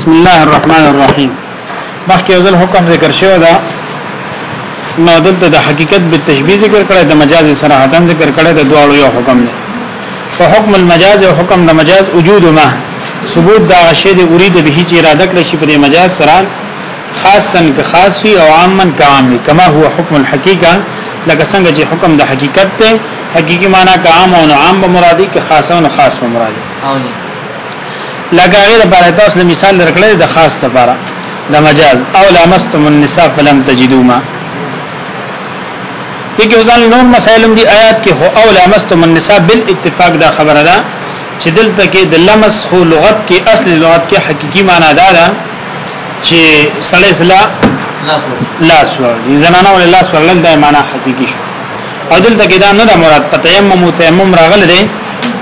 بسم الله الرحمن الرحیم مخکې ځل حکم ذکر شوی دا نو دلته د حقیقت به تشبیه ذکر کړی د مجاز صراحتا ذکر کړی د دواړو یو حکم دی په حکم المجاز او حکم د مجاز وجود ما ثبوت دا شی د اريد به چې اراده کړی شي په مجاز سره خاصا که خاص وي او عاما که عام وي کما هو حکم الحقیقه لکه څنګه چې حکم د حقیقت ته حقيقي معنی که عام او عام به مرادي که خاص او خاص به مرادي لکه هغه لپاره تاسو له مثال درکړل د خاص لپاره د مجاز او لامستم النساء فلم تجدو ما دغه ځان نور مسائلم دی آیات کې هو او لامستم النساء بالاتفاق دا خبره ده چې دلته کې د لمس خو لغت کې اصل لغت کې حقيقي معنی دا ده چې سړی سلا لاس ور دي زنانه ول لاس ورلن دا معنی حقيقي شو او دلته کې دا نه د مراد په تیمم او تیمم راغله دي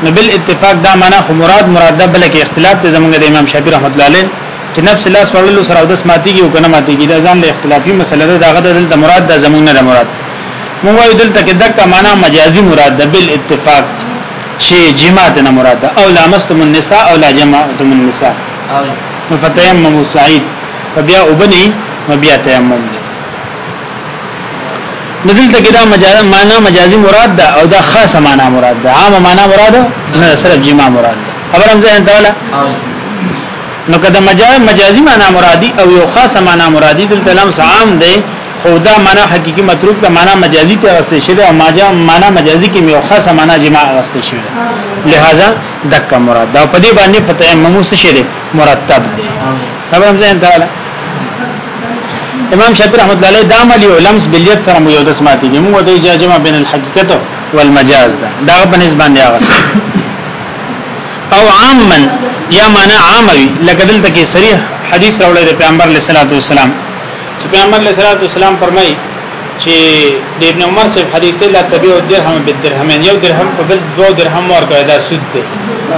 نو بل اتفاق دا معنا خو مراد مراد ده بلکې اختلاف ته زمونږ د امام شافعي رحمت الله علیه چې نفس لاس وړلو سره د سماتيږي او کنه ماتيږي دا ځان له اختلافي مسله ده داغه دلته مراد ده زمونږ نه مراد مو وایو دلته کې دغه معنا مجازي مراد ده بل اتفاق چې جماع ته نه مراد ده او لامستم النساء او لا جماعتم النساء نو فتيمم سعيد فبیا وبني وبیا تیمم نو دلته کې دا مجاز معنا مجازي مراد ده او دا خاصه معنا مراد ده عامه معنا مراد نه صرف جما مراد ده خبر هم ځین تعالی نو کله مجاز مجازي معنا مرادي او یو خاصه معنا مرادي دلته لمس عام ده خدا معنا حقيقي متروک ده معنا مجازي ته واستې شوی او ماجا معنا مجازي کې یو خاصه معنا جما واستې شوی لہذا دک مراد دا په دې باندې فتح مموس شری مرتب ده خبرم زه انتراله امام شافعي رحمت الله علیه دا عمل یو لمس بالیت سره مو یو د سماعتي کې موږ ته اجازه ما بین الحقیقت والمجاز ده دا په نسبت باندې هغه او عاما یا معنا عاموي لکه دلته کې صریح حدیث راوړی د پیغمبر علیه الصلاۃ والسلام چې پیغمبر علیه الصلاۃ والسلام فرمایي چې د ابن عمر سے حدیث لا تبيع الدرهم بالدرهمين یو درهم په بل دو درهم ورکړه دا سود دی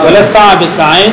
ولا صاحب ساين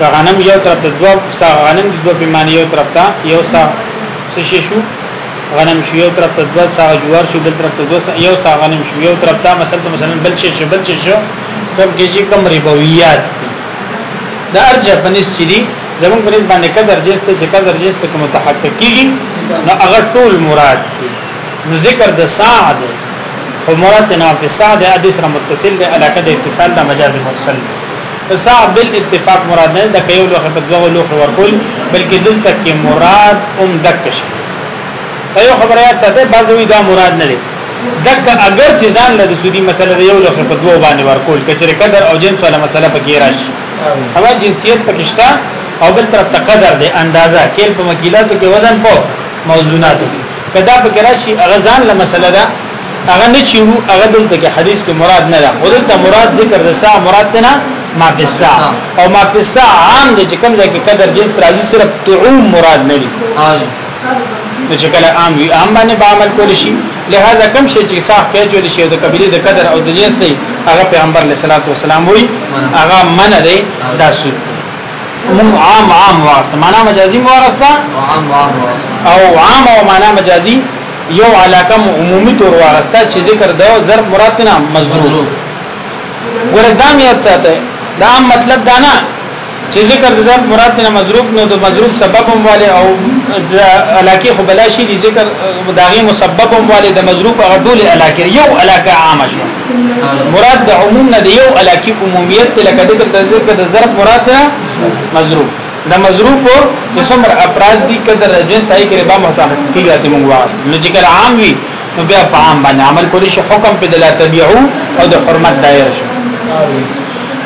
دا غنم یو طرف ته دوه سا غنم د دوه پیمانه یو طرف ته یو سا څه شي شو غنم شو یو طرف ته دوه سا جوار شو بل طرف ته دوه سا یو سا غنم شو یو طرف ته مثلا مثلا بل شي شو بل شي شو کوم کې چې کوم ربویات دا ارجه پنس چې دي زمون پنس باندې قدر جنس ته چې قدر جنس په متحقق کیږي نو هغه ټول مراد دي نو ذکر د ساعه ده او مراد نه په ساعه ده حدیث را متصل ده علاقه د اتصال د مجاز مرسل په ساعه بل اتفاق مراد نه ده کيو لوخه په دوه لوخه ورکول بلکې دلته کې مراد هم دک شي په یو خبره یاد ساته بعضوی دا مراد نه ده دک اگر چې ځان له سودی مسله دی یو لخر په دوه باندې ورکول کچره قدر او جنس ولا مسله پکې راشي هوا جنسیت پکشتا او بل طرف تقدر دی اندازا کېل په مکیلاتو کې وزن په موضوعات دي کدا په کراشي هغه ځان له مسله ده هغه نه چیرو هغه دلته کې حدیث کې مراد نه ده خو دلته مراد ذکر د سا مراد نه ما فسا او ما فسا عام د کوم ځای کې قدر جنس راځي صرف تعوم مراد نه دي نو چې کله عام وي عام باندې به عمل کول شي لہذا کم شي چې صاحب کې جوړ شي د قبيله د قدر او د جنس هغه پیغمبر علیه الصلاه والسلام وي هغه منع دی دا سود مون عام عام واسطه معنا مجازي واسطه عام عام او عام او معنا مجازي یو علاقه عمومي تور واسطه چې ذکر دا ضرب مراد نه مضروب ګوره دا مې ساته دا مطلب دا نه چې ذکر د ضرب مراد نه مضروب نو د مضروب سبب هم والي او د علاقه خو بلاشي دي ذکر داغي مسبب هم والي د مضروب هغه ټول علاقه یو علاقه عامه شو مراد د عموم نه دی یو علاقه عمومیت ته لکه دغه تذکر د ظرف مراد ده مضروب د مضروب چې څومره افراد دي کدر جنس هي کې ربا متعلق کیږي د موږ واسط نو چې کله عام وي نو بیا په عام باندې عمل کولی شي حکم په دلا تبعو او د حرمت دایر شي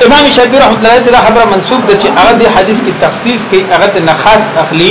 امام شافعي رحمه الله تعالی خبره منسوب ده چې هغه د حدیث کې تخصیص کوي هغه ته خاص اخلي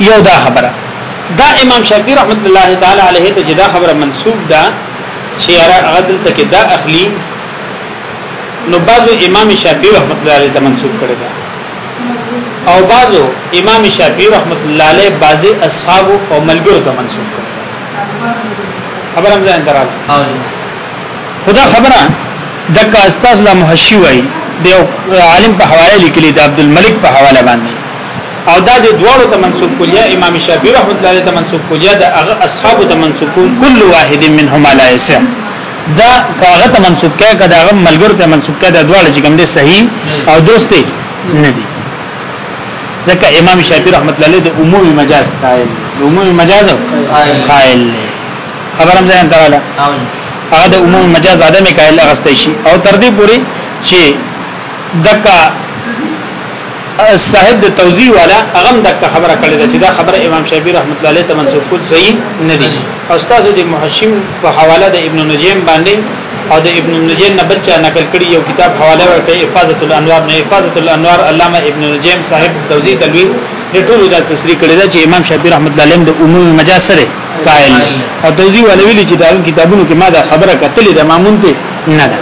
یو دا خبره دا امام شافعی رحمت الله تعالی علیه ته جدا خبره منسوب ده چې هغه دلته کې دا اخلي نو بعضو امام شافعی رحمت الله علیه ته منسوب کړی ده او بعضو امام شافعی رحمت الله علیه بعضی اصحاب او ملګرو ته منسوب کړی خبره مزه اندرال خدا خبره دک استاد لا محشی وای دی عالم په حواله لیکلی د عبد الملک په حواله باندې او دا د دوړو ته منسوب کولیا امام شافعی رحمۃ اللہ علیہ ته منسوب کولیا د هغه اصحاب ته منسوب کول کل واحد منهما لا یسع دا کاغه ته منسوب کړه کدا هغه ملګر ته منسوب کړه د دوړو چې کوم دی صحیح او درست نه دی ځکه امام شافعی رحمۃ اللہ علیہ د عمومي مجاز قائل عمومي مجاز قائل خبر هم ځان تراله هغه د عموم مجاز عدم قائل اغستې شي او تر دې پوري چې دکا صاحب د توضیح والا هغه دغه خبره کړې ده چې دا خبره امام شافعي رحمت الله علیه ته منسوب خود صحیح نه دي او استاد د محشم په حواله د ابن نجیم باندې او د ابن نجیم نه بل چا نقل کړي یو کتاب حواله ورکړي حفاظت الانوار نه حفاظت الانوار علامه ابن نجیم صاحب توضیح تلوی د ټولو دا تصریح کړی ده چې امام شافعي رحمت الله علیه د عموم مجاز سره قائل او توضیح ولا ویل چې دا کتابونو کې ما دا خبره کتلې ده مامون ته نه ده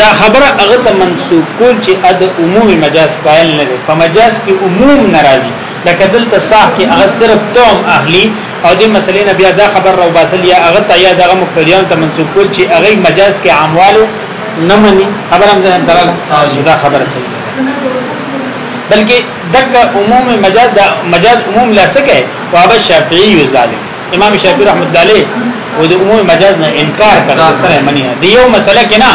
دا خبره هغه ته منسوب کول چې اد عموم مجاز قائل نه ده په مجاز کې عموم ناراضي لکه دلته صاحب کې هغه صرف توم اهلی او دې مسلې نه بیا دا خبر راو باسل یا هغه ته یا دغه مقتدیان ته منسوب کول چې هغه مجاز کې عاموالو نه مني خبره هم ځان دراله دا خبره صحیح بلکې دک عموم مجاز دا مجاز عموم لا سکه واب شافعی یو ظالم امام شافعی رحمت الله علیه و د عموم مجاز نه انکار کړ سره منی دی یو مسله کنا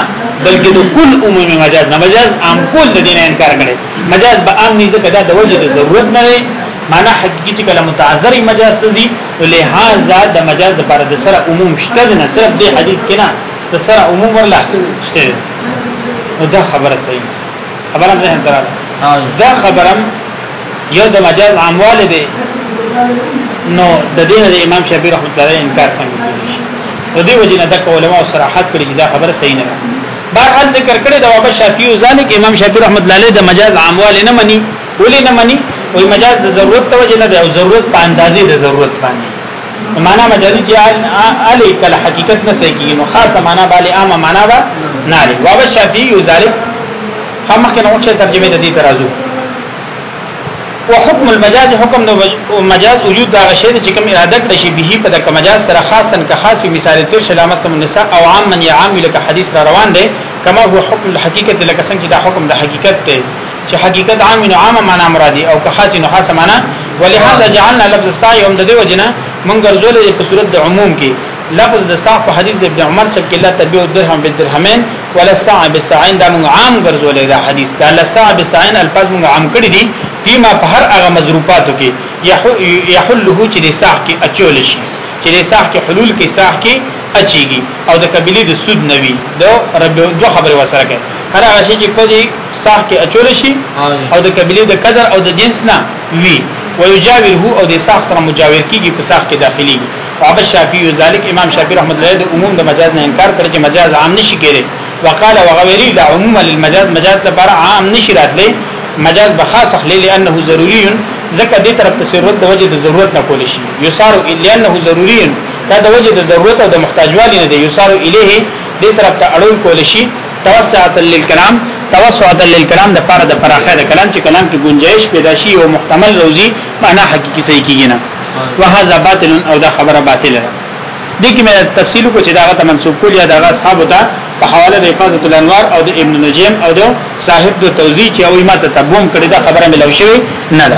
بلکې د کل عموم مجاز نه مجاز عام کول د دین انکار کړي مجاز به عام نه ځکه دا د وجه د ضرورت نه دی معنا حقيقي چې کله متعذر مجاز ته ځي لہذا د مجاز د پر د سره عموم شته نه صرف د حدیث کنا د سره عموم ورلا شته نو دا خبره صحیح خبرم ذهن تر دا خبرم یو د مجاز عامواله دی نو د دین د امام شافعي رحمۃ اللہ علیہ انکار څنګه کوي نو دی وجه نه د علماء صراحت کړی دا خبره صحیح نه ده بار ان ذکر کړی دا وبا شافعي ځانک امام شافعي رحمۃ اللہ علیہ د مجاز عامواله نه مني ولې نه مني وای مجاز د ضرورت توجه نه دی او ضرورت په اندازې د ضرورت باندې معنا مجازي چې علي کله حقیقت نه صحیح کیږي نو خاصه معنا باندې عامه معنا ده نه لري وابه شافعي یو ظالم هم مخکې نو چې ترجمه د دې ترازو وحكم المجاز حکم د مجاز وجود دا غشي چې کوم اراده کړی شي به په دغه مجاز سره خاصا که خاص په مثال تر شلامست النساء او عام من يعام لك حدیث را روان دی کما هو حکم الحقیقت لکه څنګه چې دا حکم د حقیقت دی چې حقیقت عام نو عام معنا مرادي او که خاص نو خاصه معنا ولهذا جعلنا لفظ السعي هم د دې وجنه مونږ ګرځول دي په صورت د عموم کې لفظ د سعي په حدیث د ابن عمر صلی الله علیه وسلم تبع الدرهم بالدرهمين ولا السعي بالسعين دا مونږ عام ګرځول دي حدیث دا السعي بالسعين الفاظ مونږ عام کړی دي فيما په هر هغه مضروباتو کې يحله چې د سعي کې اچول شي چې د سعي کې حلول کې سعي کې اچيږي او د قبيله د سود نوي د رب دوه خبره وسره کوي هر هغه شي چې په دې ساح کې اچول شي او د قبيله د قدر او د جنس نه وي ويجاوره او د ساح سره مجاور کیږي په ساح کې داخلي وابا شافعي ذلك امام شافعي رحمت الله د عموم د مجاز نه انکار کړ چې مجاز عام نشي کېږي وقال وغويري لا عموم للمجاز مجاز لپاره عام نشي راتلي مجاز به خاص اخلي لانه ضروري ځکه دې طرف ته ضرورت د وجه د ضرورت نه کول شي يسار لانه ضروري دا د وجه د ضرورت او د محتاجوالي نه دی يسار الیه دې طرف ته اړول کول شي توسعه للکلام توسعه للکلام د پاره د پراخه د کلام چې کلام کې گنجائش پیدا شي او محتمل روزي معنا حقيقي صحیح کیږي نه وهذا باطل او دا خبره باطله ده دې کې مې تفصیل کو چې دا غته منسوب کول یا دا اصحاب ته په حواله د حفاظت الانوار او د ابن نجیم او د صاحب د توضیح چې او ما ته تبوم کړی دا خبره مې لو شوی نه ده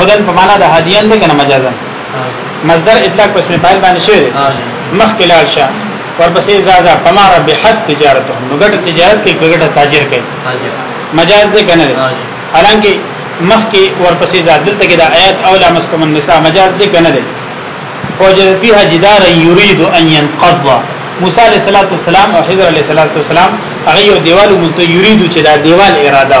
هدن په معنا د هدیان ده کنه مجازا مصدر اطلاق پس مثال باندې شوی مخ کلال شه ورپسې ازازه فما ربحت تجارته نو ګټه تجارت کې ګټه تاجر کوي مجاز ده کنه حالانکه مخ کې ورپسې زادل ته کې د آیات اولا مسکم النساء مجاز ده کنه ده وجد فيها جدار يريد ان ينقض موسی علیہ الصلوۃ والسلام او حضر علیہ الصلوۃ والسلام هغه یو دیوال مونته یریدو چې دا دیوال اراده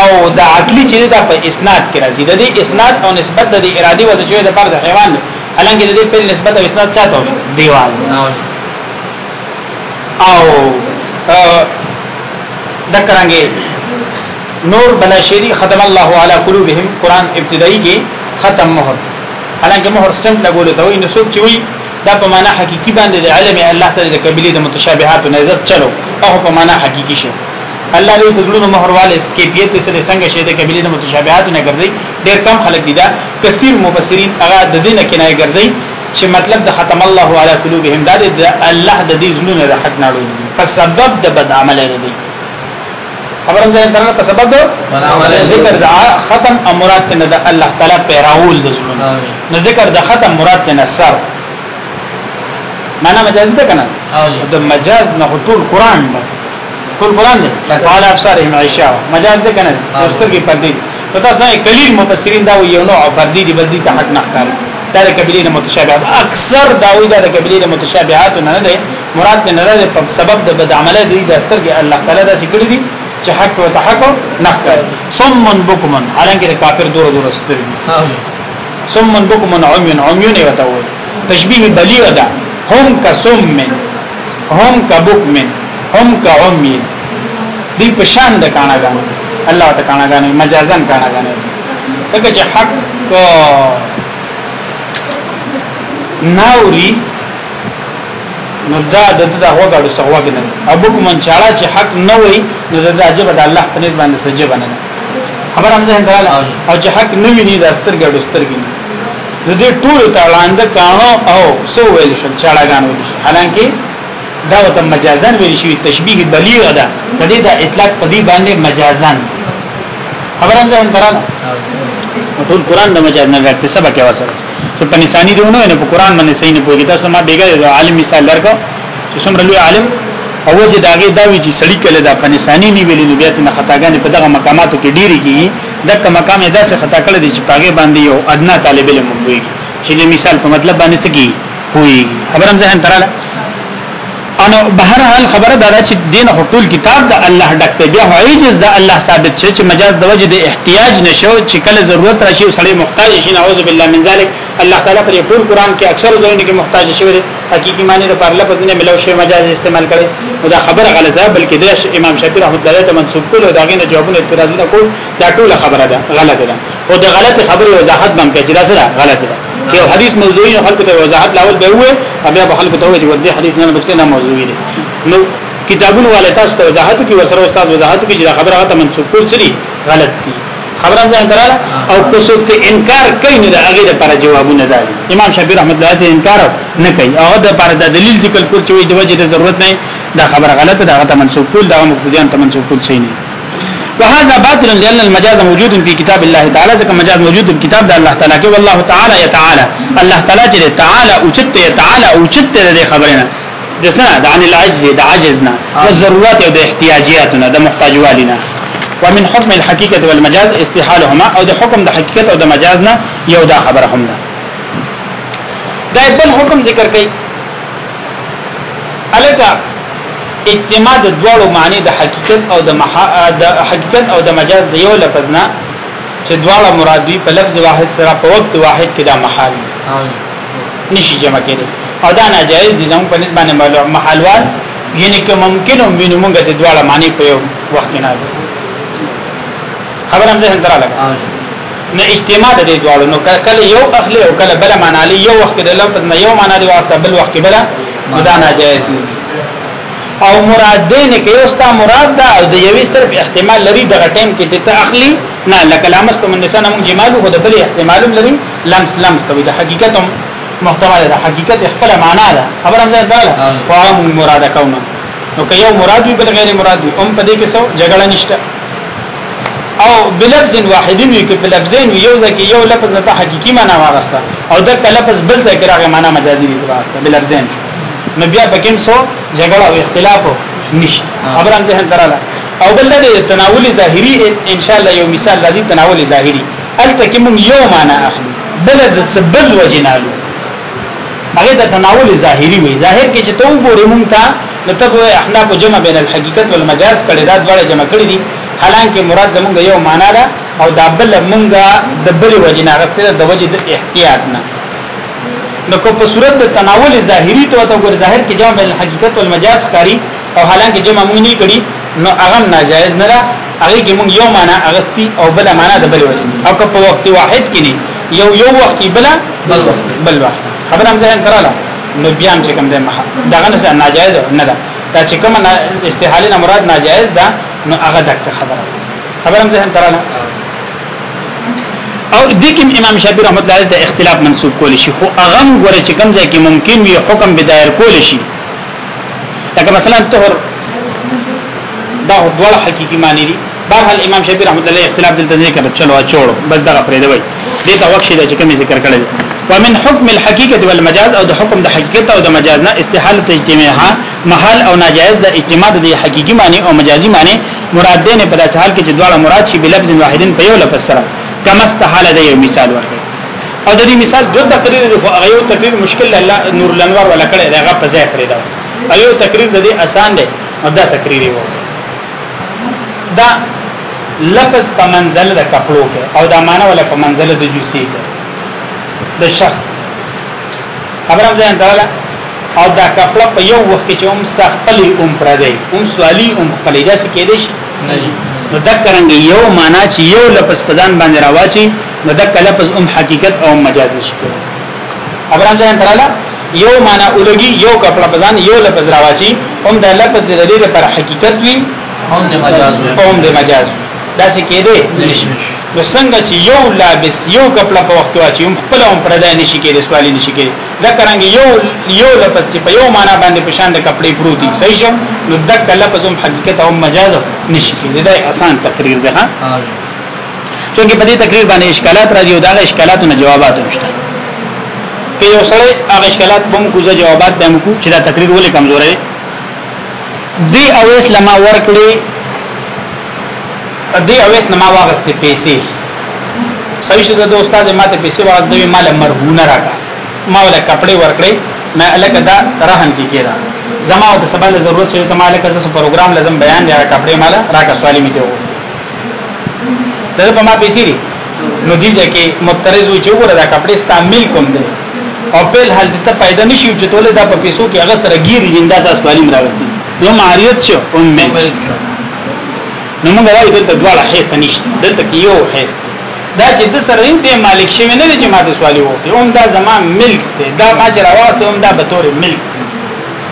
او د عقلی چې دا په اسناد کې راځي د دې اسناد او نسبت د ارادي وځي چې د پر د حیوان الانګه د دې په نسبت او اسناد چاته شو دیوال او دکرانګي نور بلا شری ختم الله علی قلوبهم قران ابتدایي کې ختم مهر الانګه مهر سټمپ لګول ته وي نو څوک چې وي دا په معنا حقيقي باندې د علم الله تعالی د کبيله د متشابهات نه عزت چلو او په معنا حقيقي شي الله دې فزړونو مهرواله سکیپیت سره څنګه شه د کبیله د متشابهات نه ګرځي ډېر کم خلک دي دا کثیر مفسرین هغه د دینه کې نه ګرځي چې مطلب د ختم الله علی قلوبهم دا د الله د دې زړونو د حق نه لوي په سبب د بد عمل نه دي خبرم ځای درنه په سبب د ذکر د ختم او مراد نه د الله تعالی پیراول د زړونو نه ذکر د ختم مراد نه سر معنا مجاز ده کنه د مجاز نه ټول قران ده ټول قران دی قال ابصارهم عشاء مجاز ده کنه دوستر کې پردي نو تاسو نه کلیل مفسرین دا یو نوع پردي دی بس دي ته حق نه ښکاري دا د کبیله نه متشابهات اکثر دا وی دا د کبیله نه متشابهات نه ده مراد نه نه ده په سبب د بد عمله دی د ستر کې الله تعالی دا ذکر دي چې حق او تحق نه ښکاري ثم بكمن حالانکه کافر دور دور ستر دي ثم بكمن عمي عمي نه وتاوي تشبيه بلیغه ده هم کسم من هم کبکمن هم کعمی دی پشان د کاناګان الله ته کاناګان مجازن کاناګان دغه چې حق ناوري نو دا د دغه وګړو څخه وګ نه ابو کوم چاړه چې حق نه وي نو د عجب د الله په نسبت باندې سجه بننه خبر هم ځین دراله او چې حق نه وي نه د سترګې د سترګې نو دې ټول ته وړاند کانو او سو ویل شو چاړهګان ویل شو حالانکه دا ته مجازن ویل شي تشبیه بلیغه ده د دې د اطلاق په دې باندې مجازن خبران ځان درانه ټول قران د مجاز نه راځي سبا کې واسره چې په نسانی دیونه نه په قران باندې صحیح نه پوهیږي تاسو ما بیګا د عالم مثال درکو چې څومره لوی عالم او وجه داګه دا وی چې سړی کله دا په نسانی نیولې نو بیا ته خطاګانې په دغه مقاماتو کې ډیری کیږي دک مقام ادا سے خطا کړی دی چې پاګه باندې یو ادنا طالب علم وي چې د مثال په مطلب باندې سګي وي خبرم ځهن تراله انا بهر حال خبره دا چې دین حقول کتاب د الله ډک دی بیا عاجز د الله ثابت شي چې مجاز د وجه د احتیاج نشو چې کله ضرورت راشي او سړی محتاج شي نعوذ بالله من ذلک الله تعالی پر ټول قران کې اکثر ځایونه کې محتاج شي حقيقي معنی د پر لفظ نه ملو شی مجاز استعمال کړي نو دا خبره غلطه بلکې د امام شافعي رحمت الله علیه ته منسوب کول او داغه نه جوابونه اعتراضونه کول دا ټول خبره ده غلطه ده او د غلط خبره وضاحت بم کې چې دا سره غلطه ده کې حدیث موضوعي خلق ته وضاحت لاول به وي او بیا به خلق ته وي چې ودې حدیث نه بچ نه موضوعي دي نو کتابونه والے تاسو ته وضاحت کوي ورسره استاد وضاحت کوي چې دا خبره غلطه منسوب کول سړي غلط دي خبره ځان دراله او کوڅوک ته انکار کوي نو دا هغه لپاره جوابونه ده امام شافعي رحمت الله ته انکار نه کوي او دا لپاره د دلیل ذکر کول چې د وجه د ضرورت نه دا خبره غلطه ده غته منسوب کول دا مقتدیان ته منسوب کول صحیح نه وهذا باطل لان المجاز موجود في كتاب الله تعالى ځکه مجاز موجود په کتاب د الله تعالی کې والله تعالی يتعالى الله تعالی چې تعالی او چت تعالی او چت د خبرنه د سنه د عن العجز د عجز نه او ضرورت او د احتیاجیات نه د محتاجوالي نه ومن حکم الحقیقت والمجاز استحالهما او د حکم د حقیقت او د مجاز نه یو دا خبره هم ده دا بل حکم ذکر کړي الکه اجتماع د دوړو معنی د حقیقت او د محا... د حقیقت او د مجاز د یو لفظ نه چې دواړه مراد وي په لفظ واحد سره په وخت واحد کې دا محال دي نشي جمع کېدی او دا ناجایز دي زموږ په نسبت باندې محلوال یعنی که ممکن هم وینو موږ د دواړه معنی په یو وخت کې نه خبر هم ځین تراله نه اجتماع د دې دواړو نو کله یو اخلي او کله بل معنی لري یو وخت د لفظ نه یو معنی دی واسطه بل وخت بل دا ناجایز نه او مراد دې نه کې اوستا مراد دا او د یوې صرف احتمال لري دغه ټیم کې د تاخلي نه لکه لامست من نسانه مون جمالو خو د بل احتمالم لري لمس لمس ته د حقیقت محتمل ده حقیقت خپل معنا ده خبر هم ځای ده او عام مراد کومه نو که یو مراد وي بل غیر مراد وي هم په دې کې څو جګړه نشته او بلفظ واحد وي کې په لفظین یو ځکه یو لفظ نه ته حقيقي معنا واغسته او دا لفظ بل ځکه راغی معنا مجازي دی واغسته بلفظین نو بیا پکې څو جګړه او اختلاف نشته خبرم ذهن دراله او بل د تناول ظاهری ان شاء الله یو مثال راځي تناول ظاهری الته کې مونږ یو معنا اخلو بل د سبل وجنالو هغه د تناول ظاهری وي ظاهر کې چې تو ګورې مونږ ته نو ته ګوې احنا کو جمع بین الحقیقت والمجاز کړي دا دواړه جمع کړي دي حالانکه مراد زمونږ یو معنا ده او دا بل مونږ د بل وجنه غسته د وجه د احتیاط نه نو کو په صورت د تناول ظاهری تو ته ګور ظاهر کې جمع بین الحقیقت والمجاز کاری او حالانکه جمع مونږ نه کړي نو هغه ناجایز نه هغه کې موږ یو معنا اغستی او بل معنا د بل وجه او که په وخت واحد کې نه یو یو وخت کې بل بل وخت بل وخت خبر هم ځین کراله نو بیا هم چې کوم ده مه دا نه ناجایز نه ده دا چې کوم استحاله نه مراد ناجایز ده نو هغه دک خبره خبر هم ځین کراله او د کوم امام شافعي رحمت الله ته اختلاف منسوب کول شي خو هغه غره چې کوم ځای کې ممکن وي حکم بدایر کول شي لکه مثلا طهر دا ډول حقيقي معنی دي بهر امام شافعي رحمت الله اختلاف دلته ذکر چلو چوړو بس دغه پرې دی دې ته وخت دی چې کوم ذکر کړل ومن حکم الحقيقه والمجاز او د حکم د حقیقت او د مجاز نه استحاله اجتماعها محال او ناجائز د اجتماع د حقيقي معنی او مجازي معنی مراد دې نه په داسې حال کې چې دواړه مراد شي بلفظ واحدن په یو لفظ سره کما استحاله د یو مثال ورکړي او د دې مثال دوه تقریر دی خو هغه یو تقریر مشکل الله نور الانوار ولا کړی دا هغه په ځای کړی دا یو تقریر د دې آسان دی او دا تقریر یو دا لفظ په منزله د کپلو کې او دا معنا ولا په منزله د جوسی کې د شخص خبرم ځان دراله او دا کپړه په یو وخت کې چې هم ستا خپل عمر پر دی هم سوالی هم خپل داسې کې دی نه نو دا کرانګي یو معنا چې یو لفظ په ځان باندې راواچی نو دا کلفظ ام حقیقت او مجاز نشي کېدای ابرام ځان تراله یو معنا اولګي یو کپړه بزان یو لفظ راواچی هم دا لفظ د دې لپاره حقیقت وي هم د مجاز وي هم د مجاز دا څه کېده نشي نو څنګه چې یو لابس یو کپړه په وخت واچي هم خپل هم پردا نشي کېده سوالي نشي کېده دا څنګه یو یو لفظ په یو معنا باندې په شان د کپړې پروتي صحیح شو نو دا کله په حقیقت او مجاز نشي کېده دا آسان تقریر ده چونکه په دې تقریر باندې اشکالات راځي او دا اشکالاتو نه جوابات نشته که یو سره هغه اشکالات بم کوزه جوابات بم کو چې دا تقریر ولې کمزورې دی او اسلام ورکړي دی او اسلام واغستې پیسې صحیح شته د استاد ماته پیسې واغ دوی مال مرهونه راکا ما ولا کپڑے ورکړي ما الک دا رهن کی کیرا زما د سبا له ضرورت چې ته مالک زس پروګرام لازم بیان دی کپڑے مال راکا سوالی میته دا په ما پیسې دي نو دي ځکه مترز و چې وګوره دا کپڑے ستا مل کوم دي او بل حال ته پیدا نشي چې ټول دا په پیسو کې هغه سره ګیری دي دا تاسو تعلیم راوستي نو معریت شو او مل نو موږ راځي دلته دواړه حیث نشته دلته کې یو حیث دا چې د سره دې مالک شي نه دي چې ماته سوالي وکړي هم دا زما ملک دی دا ما چې راوړته هم دا به تور ملک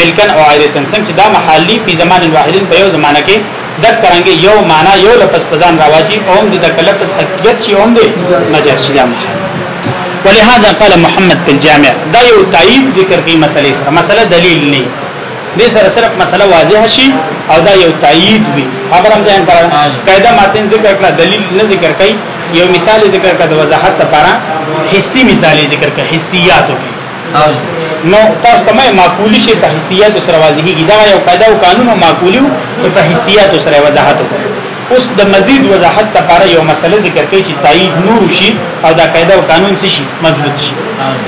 ملکن او عائلتن څنګه دا محلی په زمان واحدن په یو زمانه کې د کرانګي یو معنا یو لفظ په ځان راواجی او د دک لفظ حقیقت چې هم دی مجاز شي دا محل ولهذا قال محمد بن جامع دا یو تایید ذکر کوي مسلې سره مسله دلیل نه دې سره صرف مسله واضح شي او دا یو تایید وي خبرم ځان پر قاعده ماتن ذکر کړه دلیل نه ذکر کوي یو مثال ذکر کړه د وضاحت لپاره حسی مثال ذکر کړه حسیاتو کې نو تاسو ته مې معقولی شي په حیثیت سره واضح کیږي دا یو قاعده او قانون او معقولی په حیثیت سره وضاحت وکړي اوس د مزید وضاحت لپاره یو مسله ذکر کړي چې تایید نور شي او دا قاعده او قانون څه شي مضبوط شي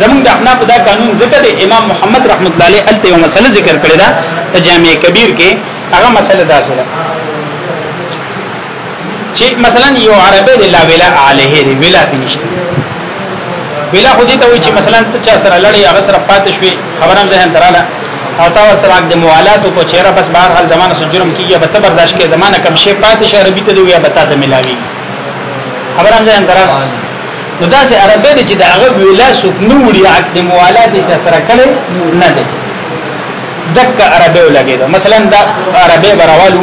زمونږ د احناف دا قانون ذکر دی امام محمد رحمت الله علیه الته یو مسله ذکر کړی دا جامع کبیر کې هغه مسله دا سره چې مثلا یو عربی دی لا ویلا علیه دی ویلا پینشته ویلا خو دې ته وایي چې مثلا ته چا سره لړې هغه سره پاتې شوې خبرم ذهن تراله او تا ور سره د موالات کو چیرې بس بهر حال زمانه سره جرم کیږي به برداشت کې زمانه کم شي پاتې شي عربي ته دی ویا بتا ته ملاوي خبرم ذهن تراله نو دا سه عربی دی چې دا هغه ویلا سوک نو وړي عقد موالات چې سره کړي نه دی دک عربی ولګي مثلا دا عربی براوالو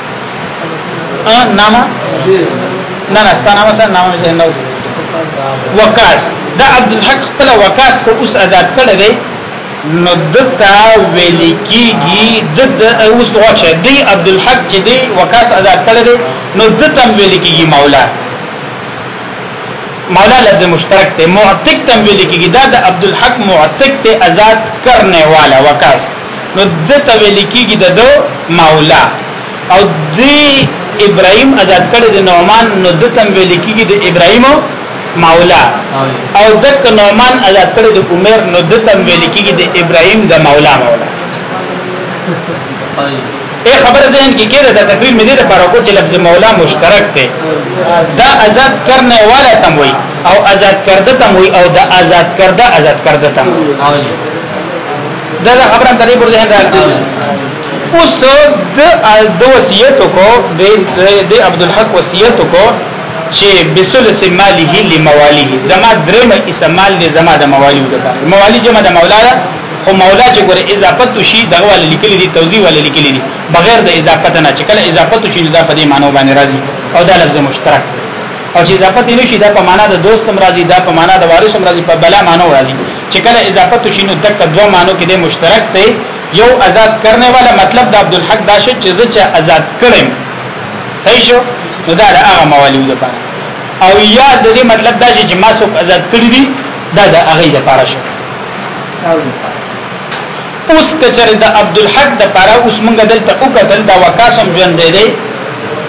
نامه نه نه ستانه وسه نامه زه نه وکاس دا عبد الحق خپل وکاس کو اوس آزاد کړی دی نو دتا ویل کیږي د اوس واچې دی عبد الحق چې دی وکاس آزاد کړی دی نو دتا ویل کیږي مولا مولا لفظ مشترک ته معتق تم ویل کیږي دا د عبد الحق معتق ته آزاد کرنے والا وکاس نو دته ویل کیږي د دو مولا او دی ابراهيم آزاد کړي د نعمان نو دته ویل کیږي د ابراهيم مولا او دک نعمان آزاد کړي د عمر نو دته ویل کیږي د ابراهيم د مولا مولا اے خبر ذهن کې کېده د تقریر مې دې لپاره کو چې لفظ مولا مشترک دی دا آزاد کرنے والا تم وای او آزاد کرده تم وای او دا آزاد کرده آزاد کرده تم وای دا دا خبره ترې پر ذهن راځي اوس د د وصیت کو د د عبد الحق وصیت کو چې بسلس ماله لموالیه زما درم اسمال دې زما د موالیو ده موالی جمع د مولا ده خو مولا چې ګور اضافت شي دغه ول لیکل دي توضیح ول لیکل دي بغیر د اضافت نه چې کله اضافت شي دا په دې معنی باندې راځي او دا لفظ مشترک او چې اضافت نشي دا په معنا د دوست مرضی دا په معنا د وارث مرضی په بلا معنی راځي چې کله اضافت شي نو دک دوه معنی کې د مشترک دی یو آزاد کرنے والا مطلب د عبدالحق دا شو چې زه چې آزاد کړم صحیح شو نو دا د هغه موالي لپاره او یا د دې مطلب دا چې ما څوک آزاد کړی دی دا د هغه لپاره شو اوس کچره د عبدالحق د پاره اوس مونږ دلته او قتل دا وکاسم ژوند دی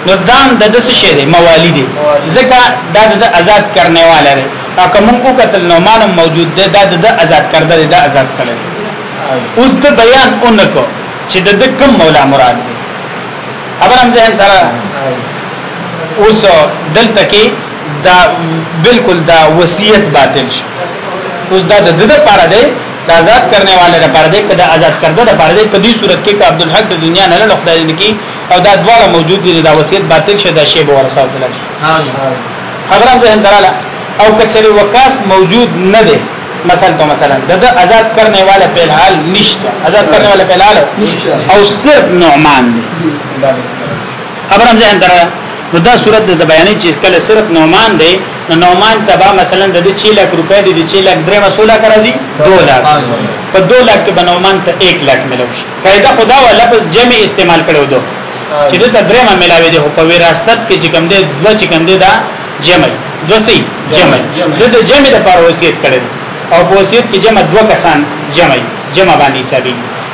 نو دام د دس شه دی موالی دی ځکه دا د آزاد کرنے والا دی او کوم او قتل نو مان موجود دی دا د آزاد کرده دی دا آزاد کړی اوس د بیان اونکو چې د کم مولا مراد دی خبر هم ځین تر اوس دلته کې دا بالکل دا وصیت باطل شو اوس دا د دې لپاره دی د آزاد کرنے والے لپاره دی کده آزاد کرده لپاره دی په دې صورت کې عبد الحق د دنیا نه له خدای نه کی او دا دواړه موجود دي دا وصیت باطل شه دا شی به ورساو تلل خبره هم ذهن دراله او کچره وکاس موجود نه دی مثلا تو مثلا د آزاد کرنے والے په حال نشته آزاد کرنے والے په حال او صرف نعمان دی خبر هم ځان درا نو دا صورت د بیانې چې کله صرف نومان دی نو نومان تبا مثلا د 6 لک روپۍ د 6 لک درې مسوله راځي 2 لک په 2 لک کې بنومان ته 1 لک ملو شي قاعده خدا و لفظ جمع استعمال کړو دو چې د درې ما ملاوي دي په وراثت کې چې کوم دی دو چې کوم دی دا جمع دوسی جمع د جمع د پر وصیت کړي او په وصیت کې جمع دو کسان جمع جمع باندې حسابي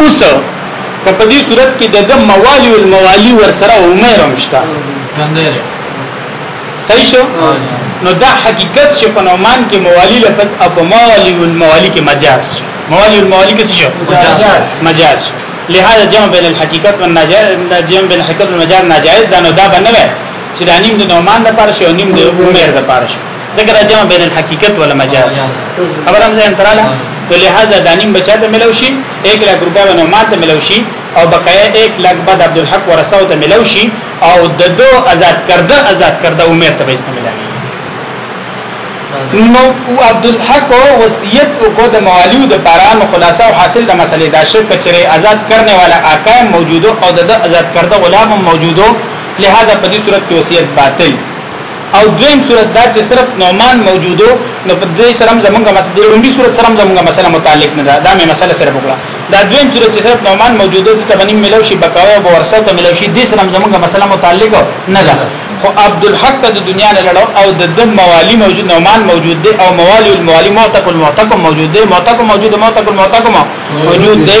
اوس که په دې صورت کې د موالی او الموالی ورسره عمر هم شته صحیح شو نو دا حقیقت چې په نومان کې موالی لپس اپ موالی او الموالی کې مجاز موالی او الموالی کې څه شو مجاز لہذا جمع بین الحقیقت والنجاز جمع بین الحقیقت والمجاز ناجائز دا نو دا بنوي چې د نیم د نومان لپاره شو نیم د عمر لپاره شو ځکه دا جمع بین الحقیقت ولا مجاز خبرم زه انتراله نو لہذا دانیم بچا ته ملو شي 1 لک روپیا ونه مال ته ملو شي او بقایا 1 لک بعد عبد الحق ورثه ته ملو شي او د دو آزاد کرده آزاد کرده عمر ته به ملاوي نو عبد الحق وصیت کو د موالیو د پارام خلاصه او حاصل د مسلې دا شرک چره آزاد کرنے والا آقا موجودو او د آزاد کرده غلام موجودو لہذا په دې صورت کې وصیت باطل او دویم صورت دا چې صرف نعمان موجودو نو په دې سره زمونږه مسله د لومبي صورت سره زمونږه مسله متعلق نه ده دا مې مسله سره وکړه دا دویم صورت چې صرف نعمان موجودو د تبنیم ملو شي بقایا او ورثه ته ملو شي دې سره زمونږه مسله متعلق نه ده خو عبد الحق د دنیا نه لړو او د دم موالی موجود نومان موجود دی او موالی الموالی معتق المعتق موجود دی معتق موجود معتق المعتق موجود دی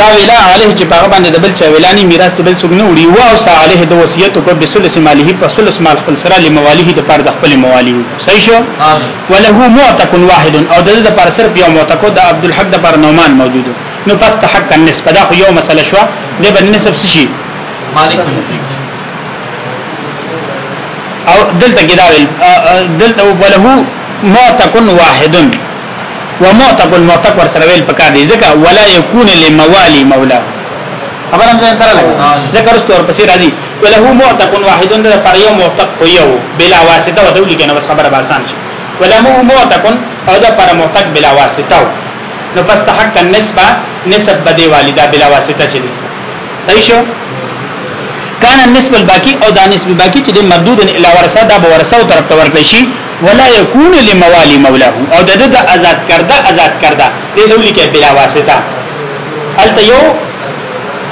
لا ویلا علیه چې په هغه باندې د بل چا ویلا نه میراث ته بل څوک نه وړي او اوس علیه د وصیت په بسلس ماله په سلس مال خپل سره لموالیه د پر د خپل موالیه صحیح شو وله معتق واحد او د د پر صرف یو معتق د عبد الحق د پر نومان موجود نو پس ته حق النسب دا خو یو مسله شو د بن نسب شي مالک او دلته کې دا ویل دلته وله معتق واحد ومعتق المعتق ور سره ویل پکار دي ځکه ولا يكون لموالي مولا خبر هم ځان تر لګا ځکه رسول ور پسې راځي وله معتق واحد ده پر یو معتق خو یو بلا واسطه وته لیکي نو خبره به آسان شي وله معتق او ده پر معتق بلا واسطه نو پس تحق النسبه نسب بده والده بلا واسطه چي صحیح شو کان النسب الباقی او دا نسب باقی چې د مردود الی ورثه دا به ورثه او طرف ته ورکړي شي ولا يكون لموالي مولاه او د د آزاد کرده آزاد کرده د دولی کې بلا واسطه الته یو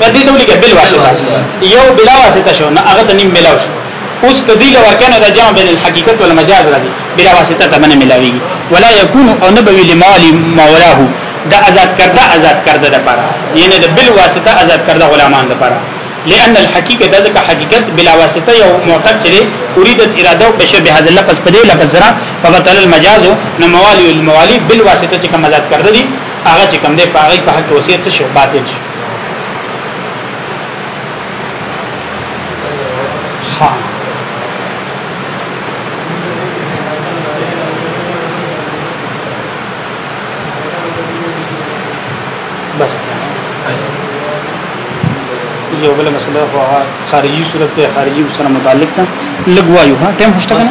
د دې دولی کې بل واسطه یو بلا واسطه شو نه هغه ته نیم ملاو شو اوس کدی لور کنه د جمع بین الحقیقت والمجاز راځي بلا واسطه ته منه ملاوي ولا يكون او نبوي لموالي مولاه د آزاد کرده آزاد کرده لپاره یعنی د بل واسطه آزاد کرده غلامان لپاره لأن الحقيقه دا ځکه حقیقت بلا واسطه یو معتد چره اریدت اراده او بشه به هذا لفظ په دې لفظ سره فبطل المجاز نو موالي الموالي بل واسطه چې کوم آزاد کړ دي هغه چې کوم دې په هغه په حق وصیت څه شو باطل شو ها بس یو بل مسله خو خارجي صورت ته خارجي سره متعلق ده لګوا یو ها ټیم خوشته کنه